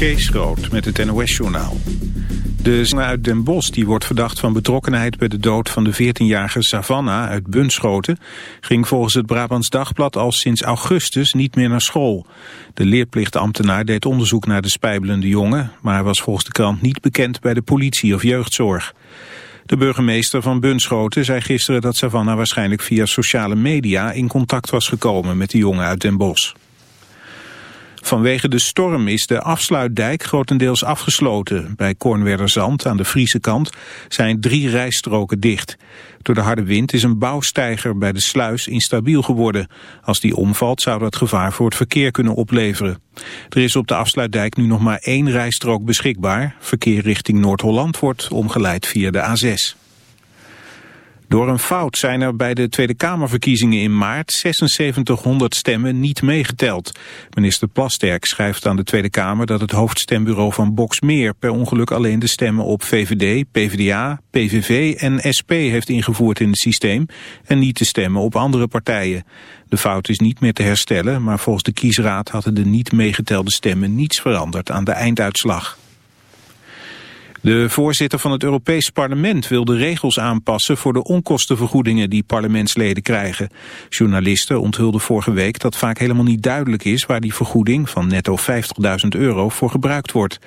Kees met het NOS-journaal. De zanger uit Den Bosch, die wordt verdacht van betrokkenheid bij de dood van de 14-jarige Savannah uit Bunschoten, ging volgens het Brabants Dagblad al sinds augustus niet meer naar school. De leerplichtambtenaar deed onderzoek naar de spijbelende jongen, maar was volgens de krant niet bekend bij de politie of jeugdzorg. De burgemeester van Bunschoten zei gisteren dat Savannah waarschijnlijk via sociale media in contact was gekomen met de jongen uit Den Bosch. Vanwege de storm is de afsluitdijk grotendeels afgesloten. Bij Kornwerderzand aan de Friese kant zijn drie rijstroken dicht. Door de harde wind is een bouwsteiger bij de sluis instabiel geworden. Als die omvalt zou dat gevaar voor het verkeer kunnen opleveren. Er is op de afsluitdijk nu nog maar één rijstrook beschikbaar. Verkeer richting Noord-Holland wordt omgeleid via de A6. Door een fout zijn er bij de Tweede Kamerverkiezingen in maart 7600 stemmen niet meegeteld. Minister Plasterk schrijft aan de Tweede Kamer dat het hoofdstembureau van Boxmeer per ongeluk alleen de stemmen op VVD, PvdA, PVV en SP heeft ingevoerd in het systeem en niet de stemmen op andere partijen. De fout is niet meer te herstellen, maar volgens de kiesraad hadden de niet meegetelde stemmen niets veranderd aan de einduitslag. De voorzitter van het Europees Parlement wil de regels aanpassen voor de onkostenvergoedingen die parlementsleden krijgen. Journalisten onthulden vorige week dat vaak helemaal niet duidelijk is waar die vergoeding van netto 50.000 euro voor gebruikt wordt.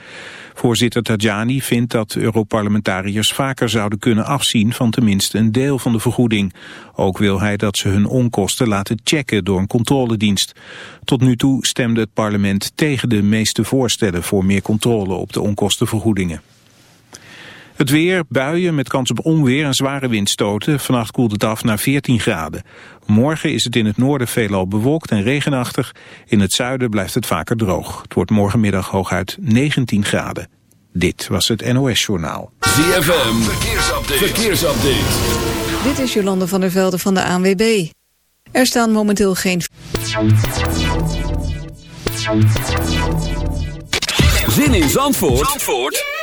Voorzitter Tajani vindt dat Europarlementariërs vaker zouden kunnen afzien van tenminste een deel van de vergoeding. Ook wil hij dat ze hun onkosten laten checken door een controledienst. Tot nu toe stemde het parlement tegen de meeste voorstellen voor meer controle op de onkostenvergoedingen. Het weer, buien met kans op onweer en zware windstoten. Vannacht koelt het af naar 14 graden. Morgen is het in het noorden veelal bewolkt en regenachtig. In het zuiden blijft het vaker droog. Het wordt morgenmiddag hooguit 19 graden. Dit was het NOS Journaal. ZFM, verkeersupdate. verkeersupdate. Dit is Jolande van der Velde van de ANWB. Er staan momenteel geen... Zin in Zandvoort? Zandvoort?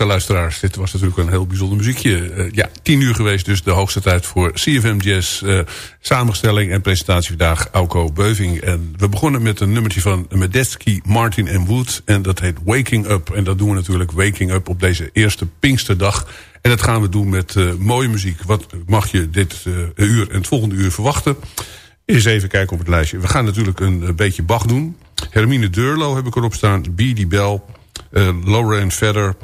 Goedemorgen luisteraars. Dit was natuurlijk een heel bijzonder muziekje. Uh, ja, tien uur geweest dus de hoogste tijd voor CFM Jazz. Uh, samenstelling en presentatie vandaag Auko Beuving. En we begonnen met een nummertje van Medeski, Martin en Wood. En dat heet Waking Up. En dat doen we natuurlijk Waking Up op deze eerste Pinksterdag. En dat gaan we doen met uh, mooie muziek. Wat mag je dit uur en het volgende uur verwachten? Eens even kijken op het lijstje. We gaan natuurlijk een, beetje Bach doen. Hermine Deurlo heb ik erop staan. B.D. Bell. Uh, Lorraine Vedder,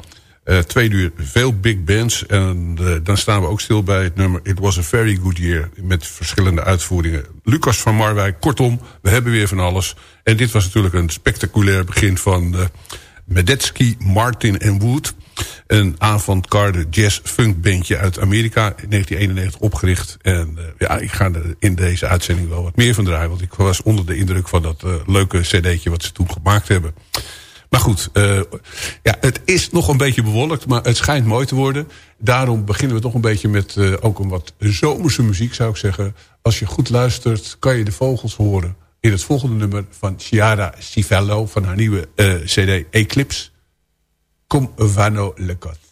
uh, twee uur veel big bands. En uh, dan staan we ook stil bij het nummer It Was a Very Good Year. Met verschillende uitvoeringen. Lucas van Marwijk. Kortom, we hebben weer van alles. En dit was natuurlijk een spectaculair begin van uh, Medeski, Martin en Wood. Een avant-garde jazz-funk bandje uit Amerika. In 1991 opgericht. En ja, ik ga er in deze uitzending wel wat meer van draaien. Want ik was onder de indruk van dat leuke cd'tje wat ze toen gemaakt hebben. Maar goed, uh, ja, het is nog een beetje bewolkt, maar het schijnt mooi te worden. Daarom beginnen we toch een beetje met uh, ook een wat zomerse muziek, zou ik zeggen. Als je goed luistert, kan je de vogels horen in het volgende nummer van Chiara Civello... van haar nieuwe uh, cd Eclipse. Come vano le cot.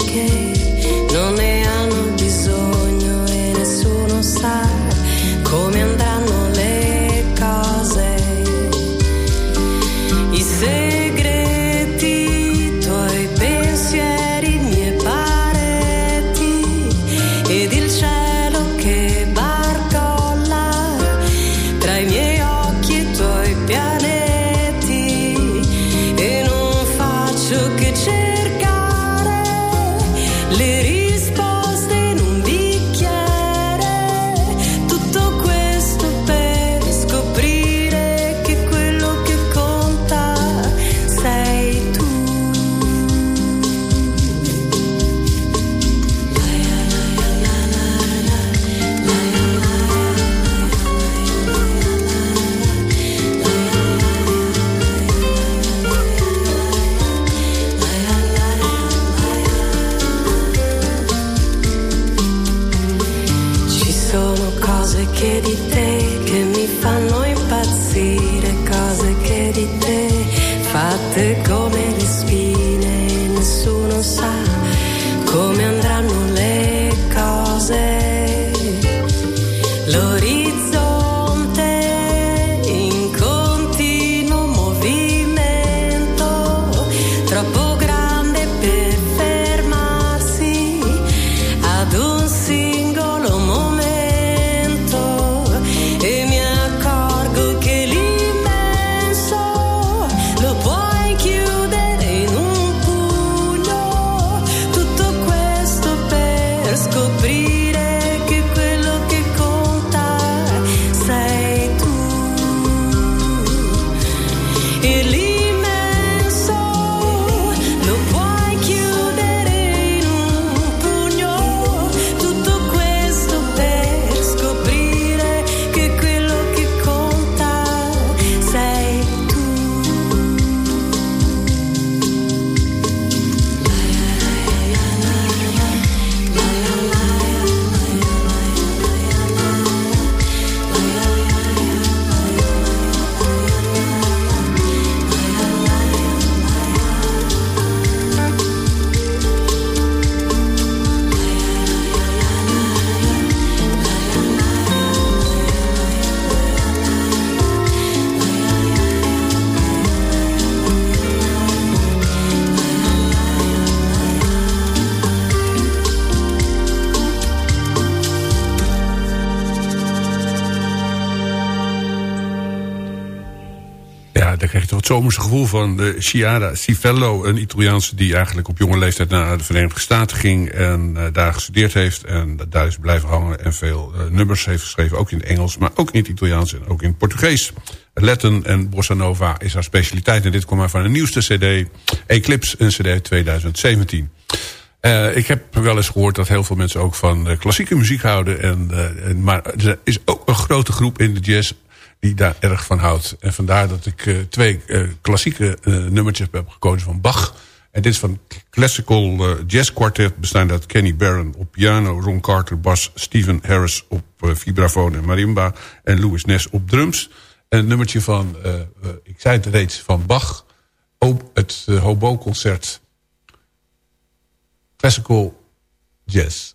okay zomerse gevoel van. De Chiara Civello, een Italiaanse die eigenlijk op jonge leeftijd naar de Verenigde Staten ging. En eh, daar gestudeerd heeft. En daar is blijven hangen en veel eh, nummers heeft geschreven. Ook in het Engels, maar ook in het Italiaans en ook in het Portugees. Latin en Bossa Nova is haar specialiteit. En dit komt maar van een nieuwste cd. Eclipse, een cd 2017. Eh, ik heb wel eens gehoord dat heel veel mensen ook van klassieke muziek houden. En, en, maar er is ook een grote groep in de jazz die daar erg van houdt. En vandaar dat ik eh, twee eh, klassieke eh, nummertjes heb gekozen van Bach. En dit is van Classical Jazz Quartet... bestaande uit Kenny Barron op piano... Ron Carter bas, Stephen Harris op vibrafoon en marimba... en Louis Ness op drums. En een nummertje van, ik zei het reeds, van Bach... op het Hobo-concert... Classical Jazz.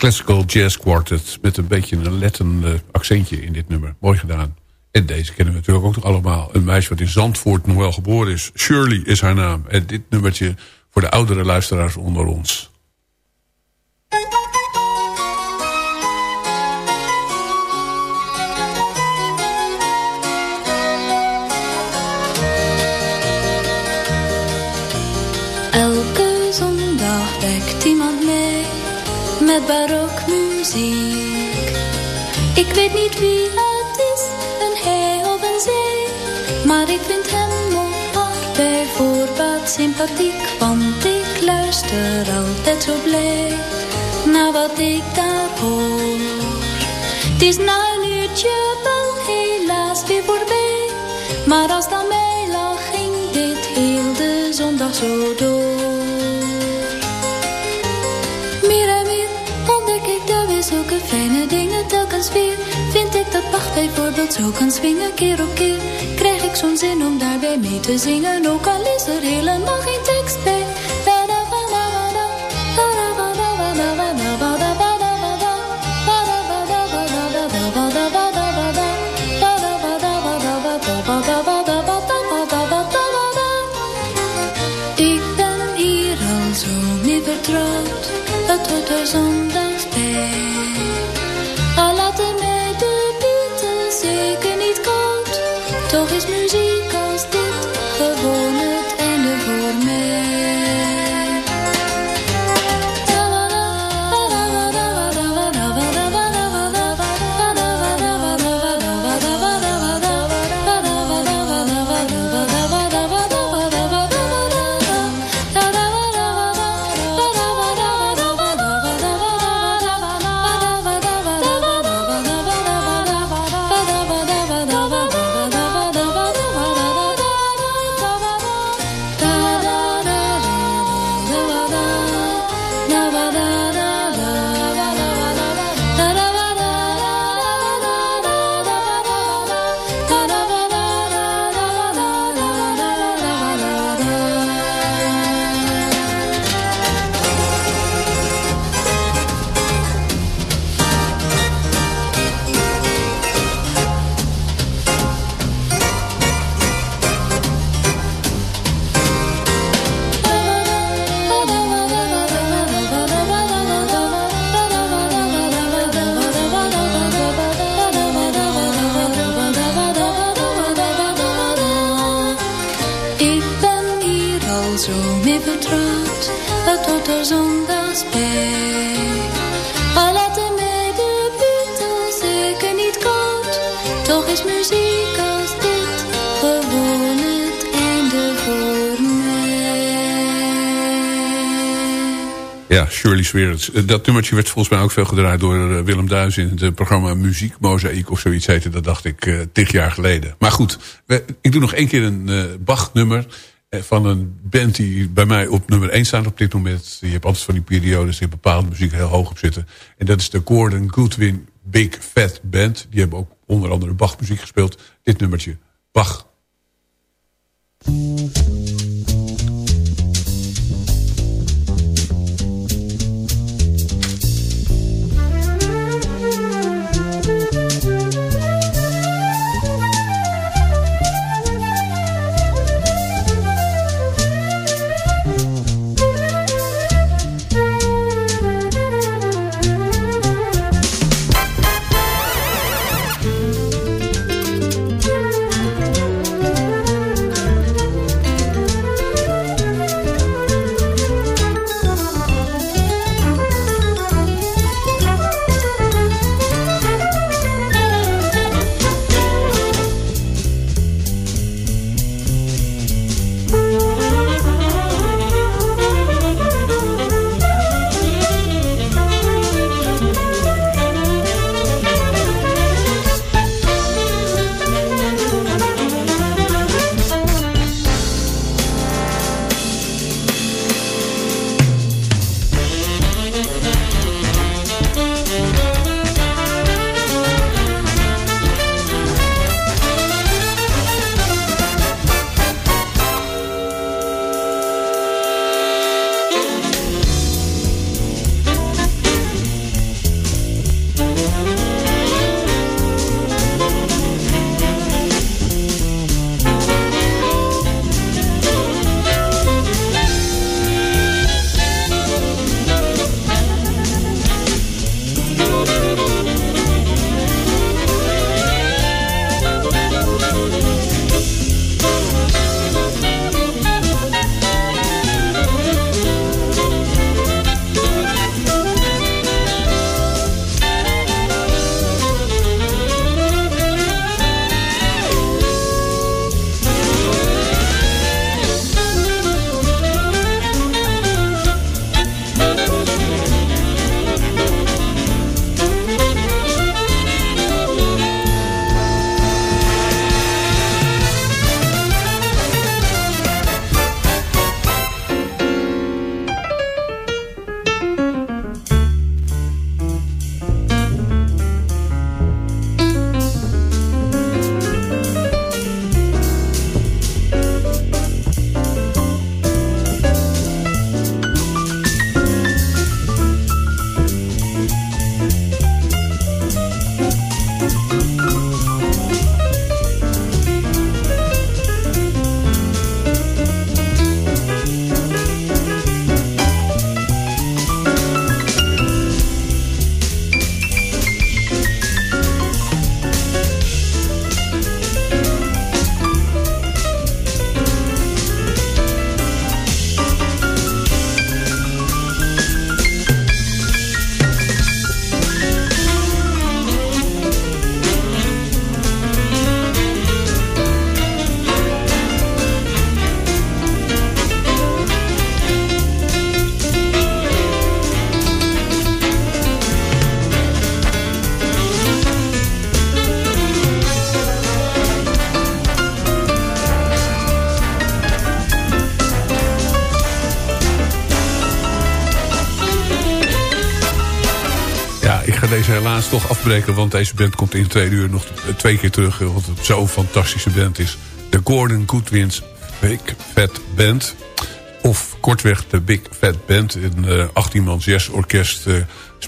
Classical Jazz Quartet. Met een beetje een lettende accentje in dit nummer. Mooi gedaan. En deze kennen we natuurlijk ook nog allemaal. Een meisje wat in Zandvoort nog wel geboren is. Shirley is haar naam. En dit nummertje voor de oudere luisteraars onder ons. Weet niet wie het is, een hij of een zij. Maar ik vind hem of haar bij voorbaat sympathiek. Want ik luister altijd zo blij naar wat ik daar hoor. Het is na een uurtje wel helaas weer voorbij. Maar als dan mij lag, ging dit heel de zondag zo door. Vind ik dat Bach bijvoorbeeld zo kan swingen keer op keer. Krijg ik zo'n zin om daarbij mee te zingen, ook al is er helemaal geen tekst Eh, dat nummertje werd volgens mij ook veel gedraaid door eh, Willem Duis... in het programma Muziek Mozaïek of zoiets heette. Dat dacht ik uh, tig jaar geleden. Maar goed, ik doe nog één keer een uh, Bach-nummer... van een band die bij mij op nummer 1 staat op dit moment. Je hebt altijd van die periodes die bepaalde muziek heel hoog op zitten. En dat is de Gordon Goodwin Big Fat Band. Die hebben ook onder andere Bach-muziek gespeeld. Dit nummertje, Bach. Afbreken, want deze band komt in twee uur nog twee keer terug. Want het zo'n fantastische band is. De Gordon Goodwins Big Fat Band. Of kortweg de Big Fat Band. Een uh, 18 man jazzorkest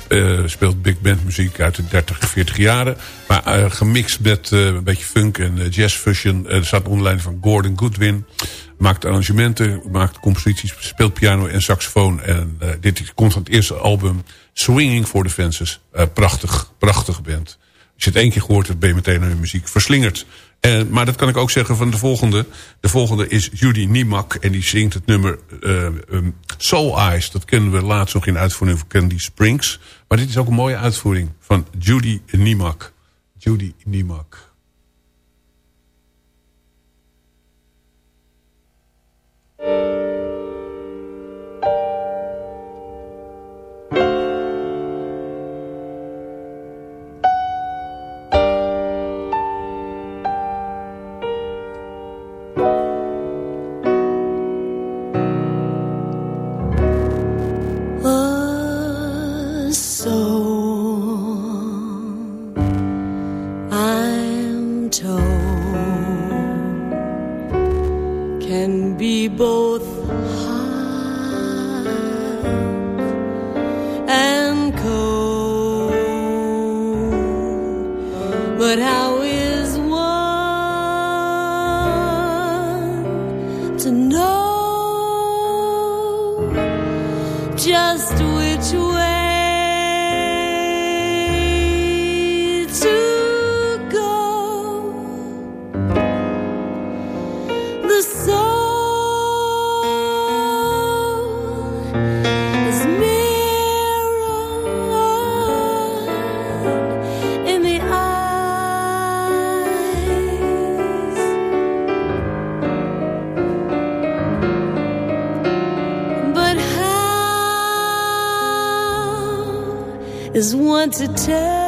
uh, speelt big band muziek uit de 30, 40 jaren. Maar gemixt met een beetje funk en jazz fusion. er staat onder leiding van Gordon Goodwin. Maakt arrangementen, maakt composities, speelt piano en saxofoon. En dit komt van het eerste album Swinging for the Fences. prachtig, prachtig band. Als je het één keer gehoord hebt, ben je meteen aan de muziek verslingerd. En, maar dat kan ik ook zeggen van de volgende. De volgende is Judy Niemak. En die zingt het nummer uh, um, Soul Eyes. Dat kennen we laatst nog in uitvoering van Candy Springs. Maar dit is ook een mooie uitvoering van Judy Niemak. Judy Niemak. To tell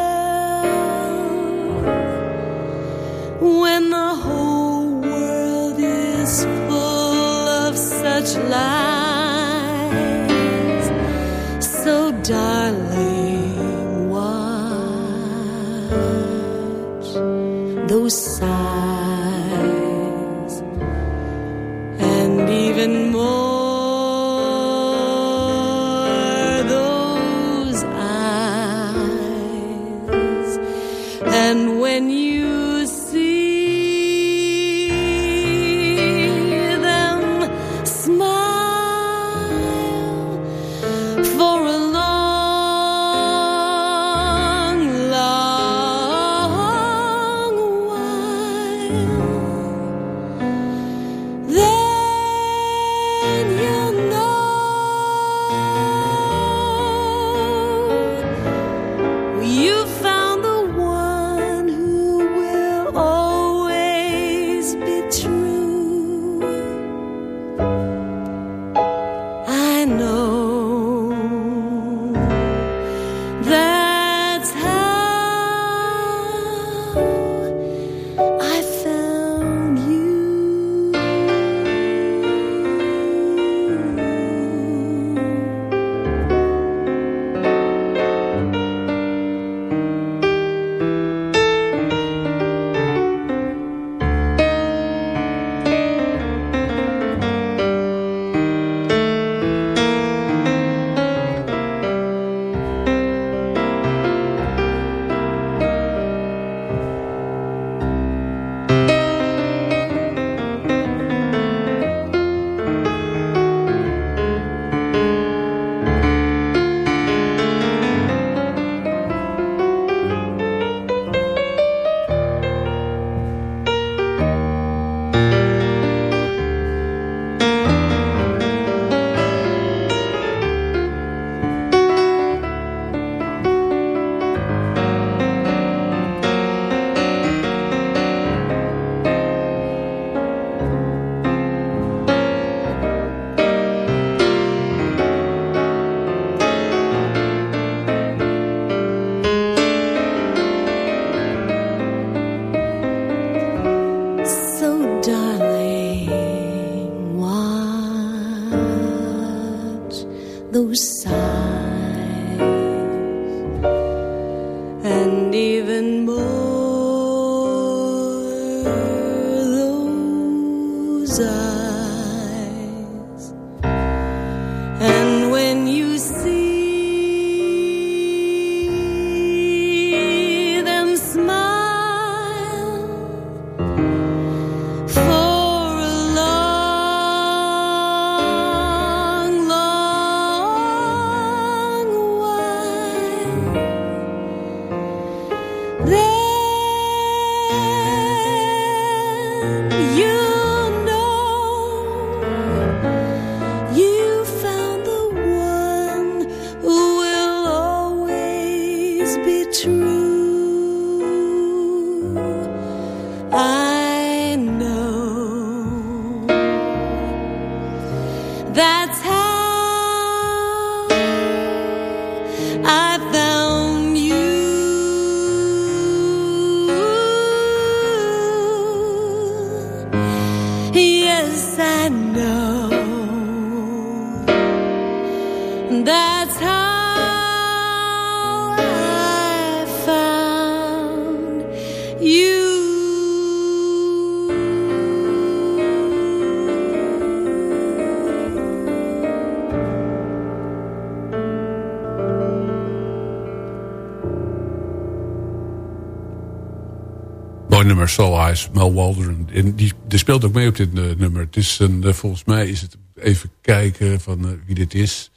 nummer, Soul Eyes, Mel Waldron. En die, die speelt ook mee op dit eh, nummer. Het is een, eh, volgens mij is het even kijken van eh, wie dit is.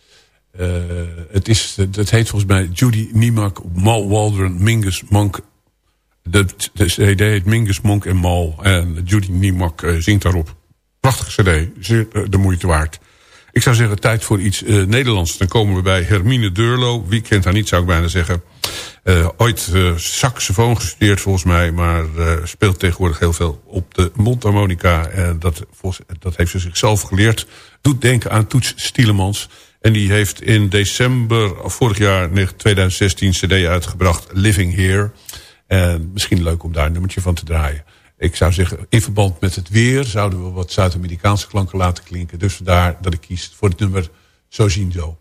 Het, is het heet volgens mij Judy Niemak, Mal Waldron, Mingus Monk. De, de CD heet Mingus Monk en Mal. En Judy Niemak zingt daarop. Prachtige CD, zeer de moeite waard. Ik zou zeggen, tijd voor iets Nederlands. Dan komen we bij Hermine Deurlo. Wie kent haar niet, zou ik bijna zeggen. Eh, ooit eh, saxofoon gestudeerd volgens mij... maar eh, speelt tegenwoordig heel veel op de mondharmonica. En dat, dat heeft ze zichzelf geleerd. Doet denken aan Toets Stielemans. En die heeft in december vorig jaar 2016 cd uitgebracht... Living Here. En misschien leuk om daar een nummertje van te draaien. Ik zou zeggen, in verband met het weer... zouden we wat Zuid-Amerikaanse klanken laten klinken. Dus vandaar dat ik kies voor het nummer Zo zien. Zo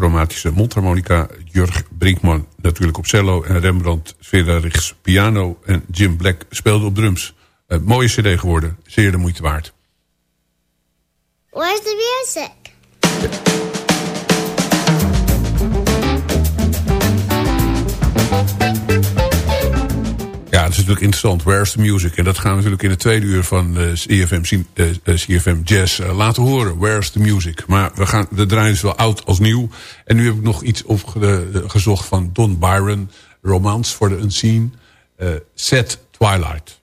chromatische mondharmonica... Jurg Brinkman natuurlijk op cello... en Rembrandt Frederiks piano... en Jim Black speelde op drums. Een mooie cd geworden, zeer de moeite waard. Where's the music? Dat is natuurlijk interessant. Where's the music? En dat gaan we natuurlijk in het tweede uur van uh, CFM, uh, CFM Jazz laten horen. Where's the music? Maar we, gaan, we draaien dus wel oud als nieuw. En nu heb ik nog iets opgezocht van Don Byron. Romance for the Unseen. Set Twilight.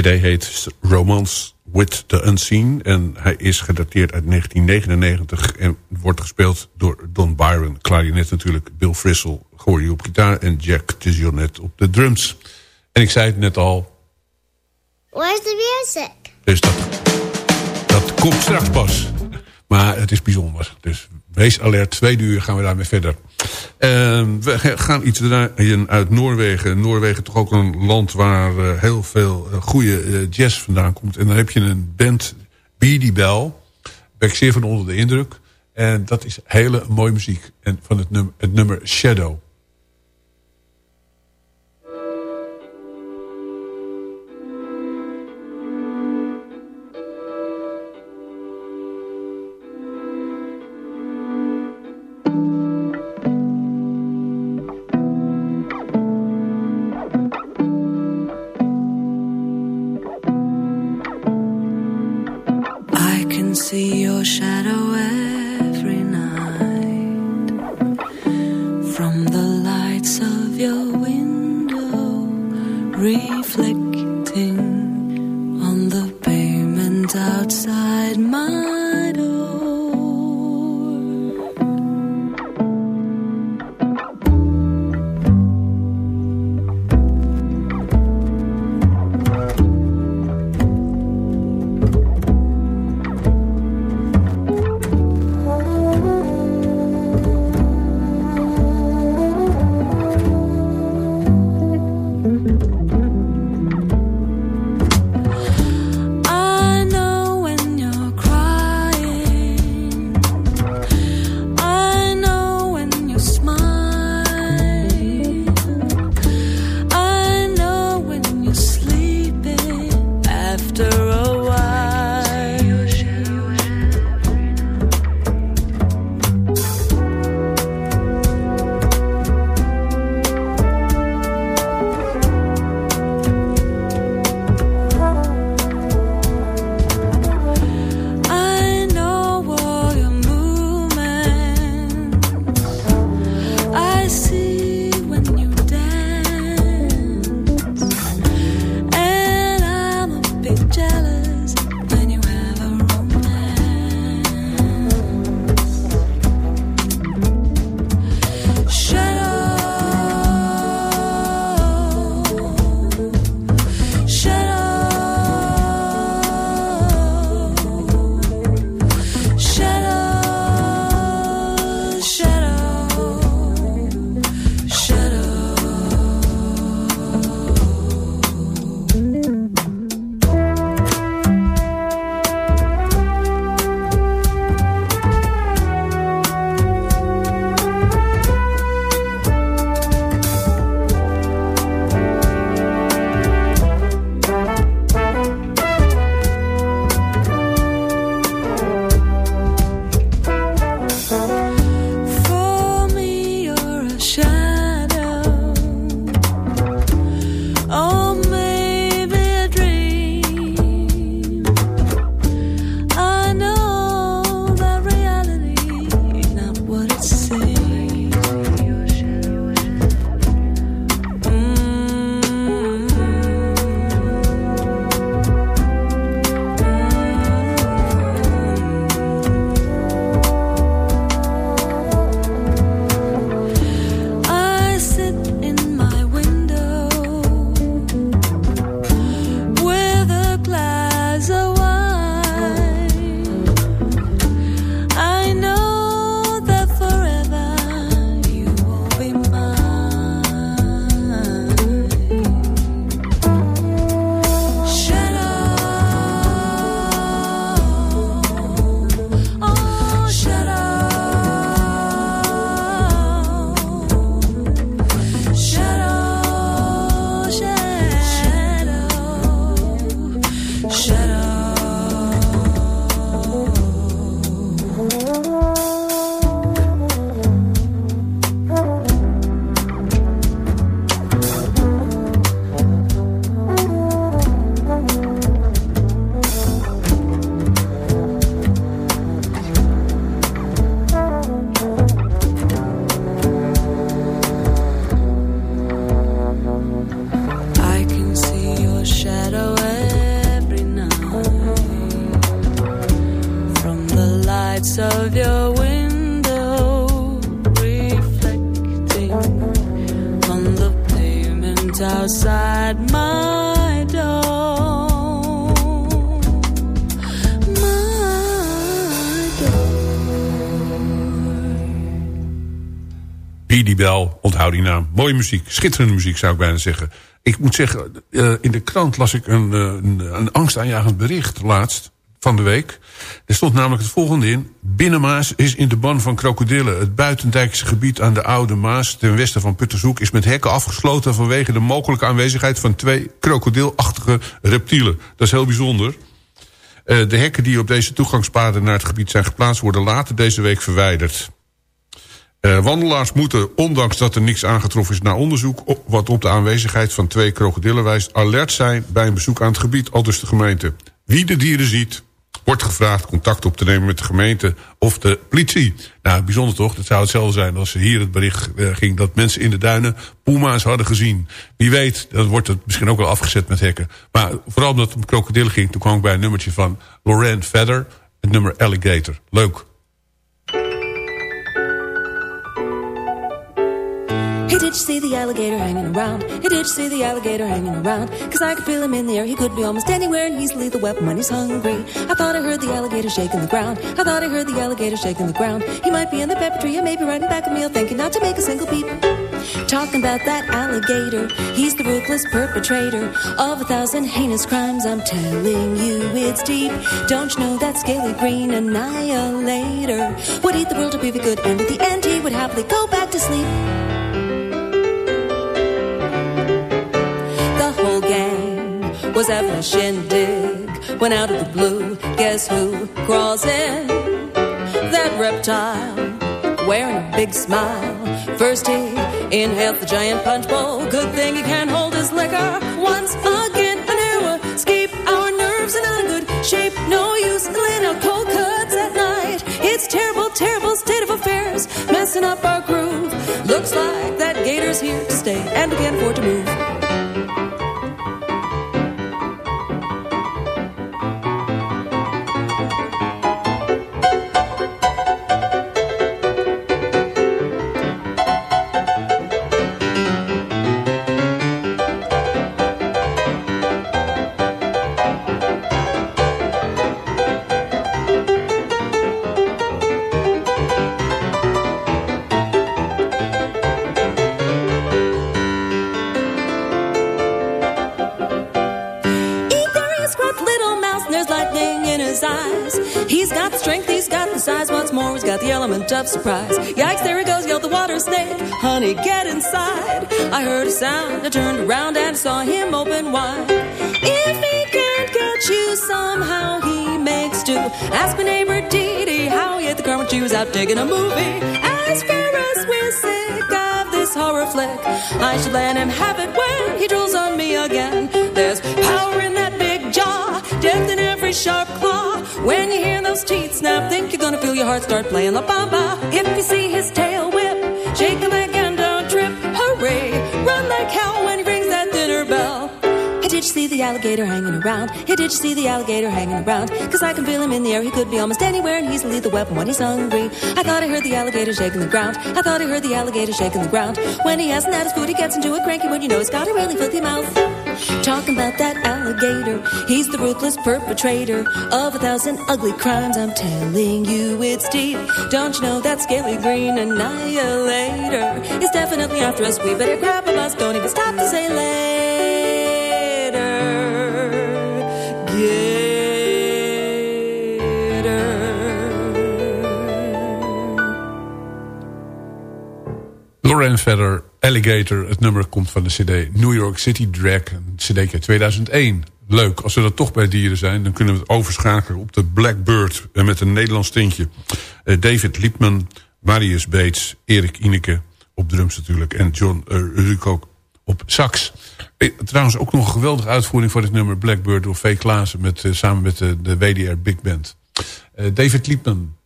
Cd heet Romance with the Unseen. En hij is gedateerd uit 1999 en wordt gespeeld door Don Byron. Clarinet natuurlijk, Bill Frisell hoor je op gitaar en Jack Tisionet op de drums. En ik zei het net al. Where's the music? Dus dat, dat komt straks pas. Maar het is bijzonder. Dus wees alert, twee uur gaan we daarmee verder. Uh, we gaan iets uit Noorwegen. Noorwegen toch ook een land waar uh, heel veel uh, goede uh, jazz vandaan komt. En dan heb je een band, Beady Bell. Ben ik zeer van onder de indruk. En dat is hele mooie muziek. En van het nummer, het nummer Shadow. Beady Bell, onthoud die naam. Mooie muziek, schitterende muziek zou ik bijna zeggen. Ik moet zeggen, eh, in de krant las ik een, eh, een, een angstaanjagend bericht laatst van de week. Er stond namelijk het volgende in. Binnenmaas is in de ban van krokodillen. Het buitendijkse gebied aan de Oude Maas ten westen van Puttershoek... is met hekken afgesloten vanwege de mogelijke aanwezigheid... van twee krokodilachtige reptielen. Dat is heel bijzonder. Eh, de hekken die op deze toegangspaden naar het gebied zijn geplaatst... worden later deze week verwijderd. Uh, wandelaars moeten, ondanks dat er niks aangetroffen is... na onderzoek op, wat op de aanwezigheid van twee krokodillen wijst... alert zijn bij een bezoek aan het gebied, al dus de gemeente. Wie de dieren ziet, wordt gevraagd contact op te nemen met de gemeente of de politie. Nou, bijzonder toch? Het zou hetzelfde zijn als hier het bericht uh, ging... dat mensen in de duinen puma's hadden gezien. Wie weet, dan wordt het misschien ook wel afgezet met hekken. Maar vooral omdat het om krokodillen ging... toen kwam ik bij een nummertje van Lorraine Feather... het nummer Alligator. Leuk. Did you see the alligator hanging around? Hey, did you see the alligator hanging around? Cause I could feel him in the air, he could be almost anywhere and he's lethal weapon when he's hungry. I thought I heard the alligator shaking the ground. I thought I heard the alligator shaking the ground. He might be in the pepper tree or maybe riding back a meal thinking not to make a single peep. Talking about that alligator, he's the ruthless perpetrator of a thousand heinous crimes. I'm telling you, it's deep. Don't you know that scaly green annihilator would eat the world if he could, and at the end he would happily go back to sleep. Was having a shindig when out of the blue, guess who crawls in? That reptile wearing a big smile. First he inhaled the giant punch bowl. Good thing he can't hold his liquor. Once again, an hour escape our nerves in good shape. No use in laying out cold cuts at night. It's terrible, terrible state of affairs, messing up our groove. Looks like that gator's here to stay, and we can't afford to move. Surprise. Yikes, there he goes, yelled the water snake. Honey, get inside. I heard a sound, I turned around and saw him open wide. If he can't catch you somehow, he makes do. Ask my neighbor Dee how he ate the car when she was out taking a movie. As far as we're sick of this horror flick, I should let him have it when he drools on me again. There's power in that big jaw, death in every sharp think you're gonna feel your heart start playing la bamba. If you see his tail whip, shake a leg and don't trip. Hooray, run like hell when he rings that dinner bell. Hey, did you see the alligator hanging around? Hey, did you see the alligator hanging around? Cause I can feel him in the air, he could be almost anywhere, and he's lethal weapon when he's hungry. I thought I heard the alligator shaking the ground. I thought I heard the alligator shaking the ground. When he hasn't had his food, he gets into a cranky mood, you know he's got a really filthy mouth. Talking about that alligator, he's the ruthless perpetrator of a thousand ugly crimes. I'm telling you, it's deep. Don't you know that scaly green annihilator is definitely after us? We better grab a bus, don't even stop to say later. Gator. Lauren Feather, Alligator. Het nummer komt van de cd New York City Drag. Een cd uit 2001. Leuk. Als we dat toch bij dieren zijn... dan kunnen we het overschakelen op de Blackbird. En met een Nederlands tintje. Eh, David Liepman, Marius Bates, Erik Ineke op drums natuurlijk. En John uh, Ruko op sax. Eh, trouwens ook nog een geweldige uitvoering voor dit nummer Blackbird... door V. Klaassen met, eh, samen met de, WDR Big Band. Eh, David Liepman,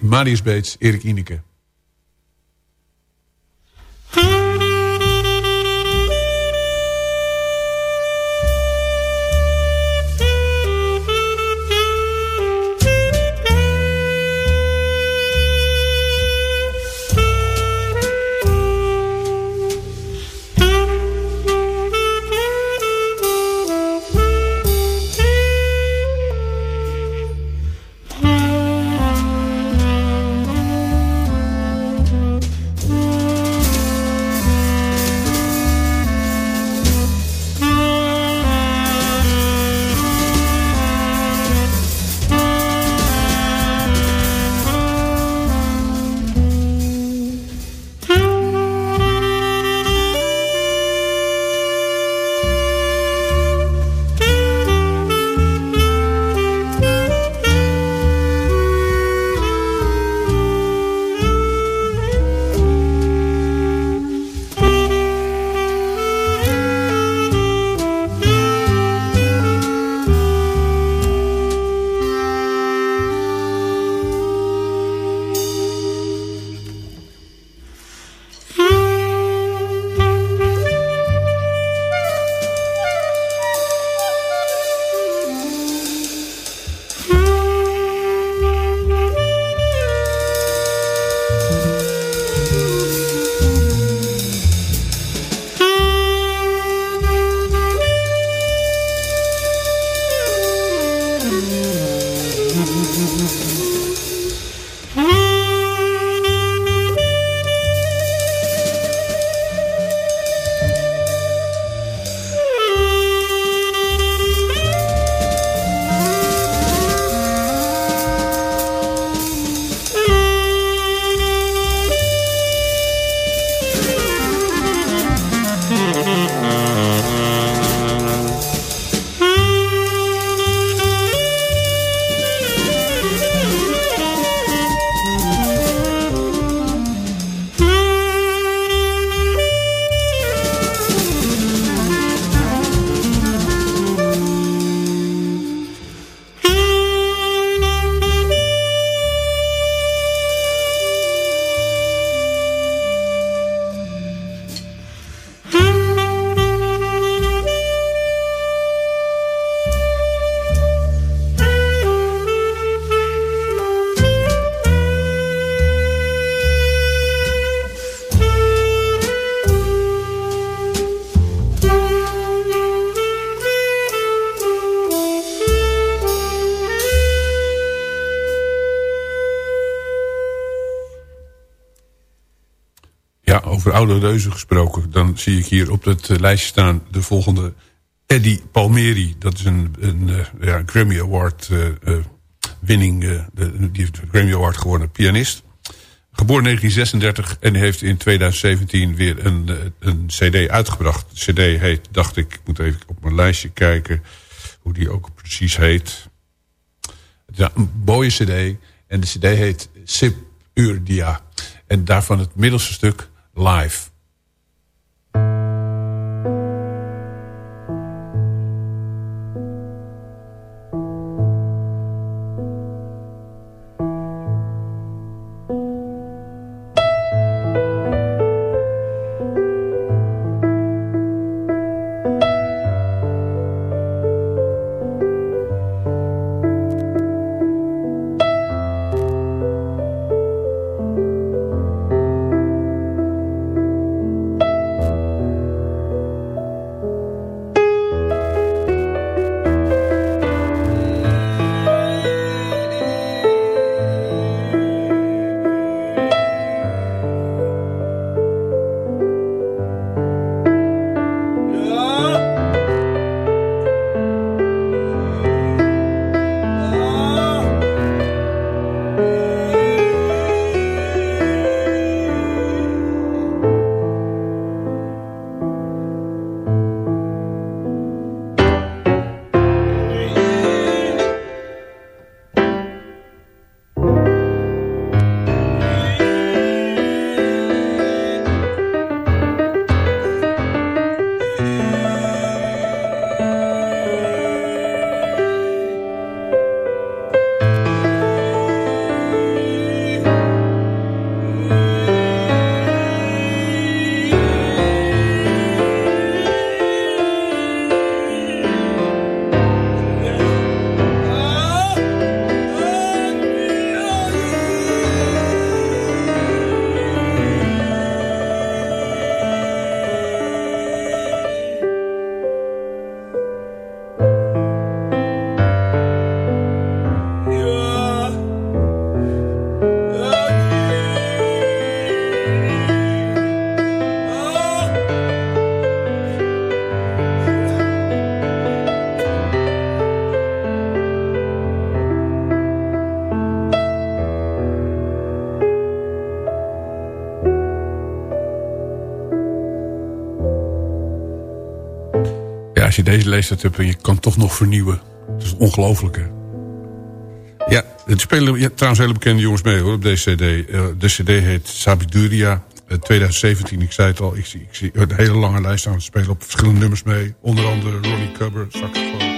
Marius Bates, Erik Ineke. Hmm. Over oude reuzen gesproken... dan zie ik hier op het eh, lijstje staan de volgende... Eddie Palmieri. Dat is een, een uh, ja, Grammy Award uh, winning... die heeft de Grammy Award gewonnen pianist. Geboren in 1936 en heeft in 2017 weer een, een cd uitgebracht. De cd heet, dacht ik, ik moet even op mijn lijstje kijken... hoe die ook precies heet. Ja, een mooie cd. En de cd heet Sip Urdia. En daarvan het middelste stuk live. Je deze leeftijd hebt en je kan toch nog vernieuwen. Het is ongelooflijk, hè? Ja, het spelen trouwens hele bekende jongens mee hoor, op deze cd. Uh, de cd heet Sabiduria. Uh, 2017, ik zei het al, ik zie, ik zie een hele lange lijst aan. het spelen op verschillende nummers mee. Onder andere Ronnie Cubber, saxofoon.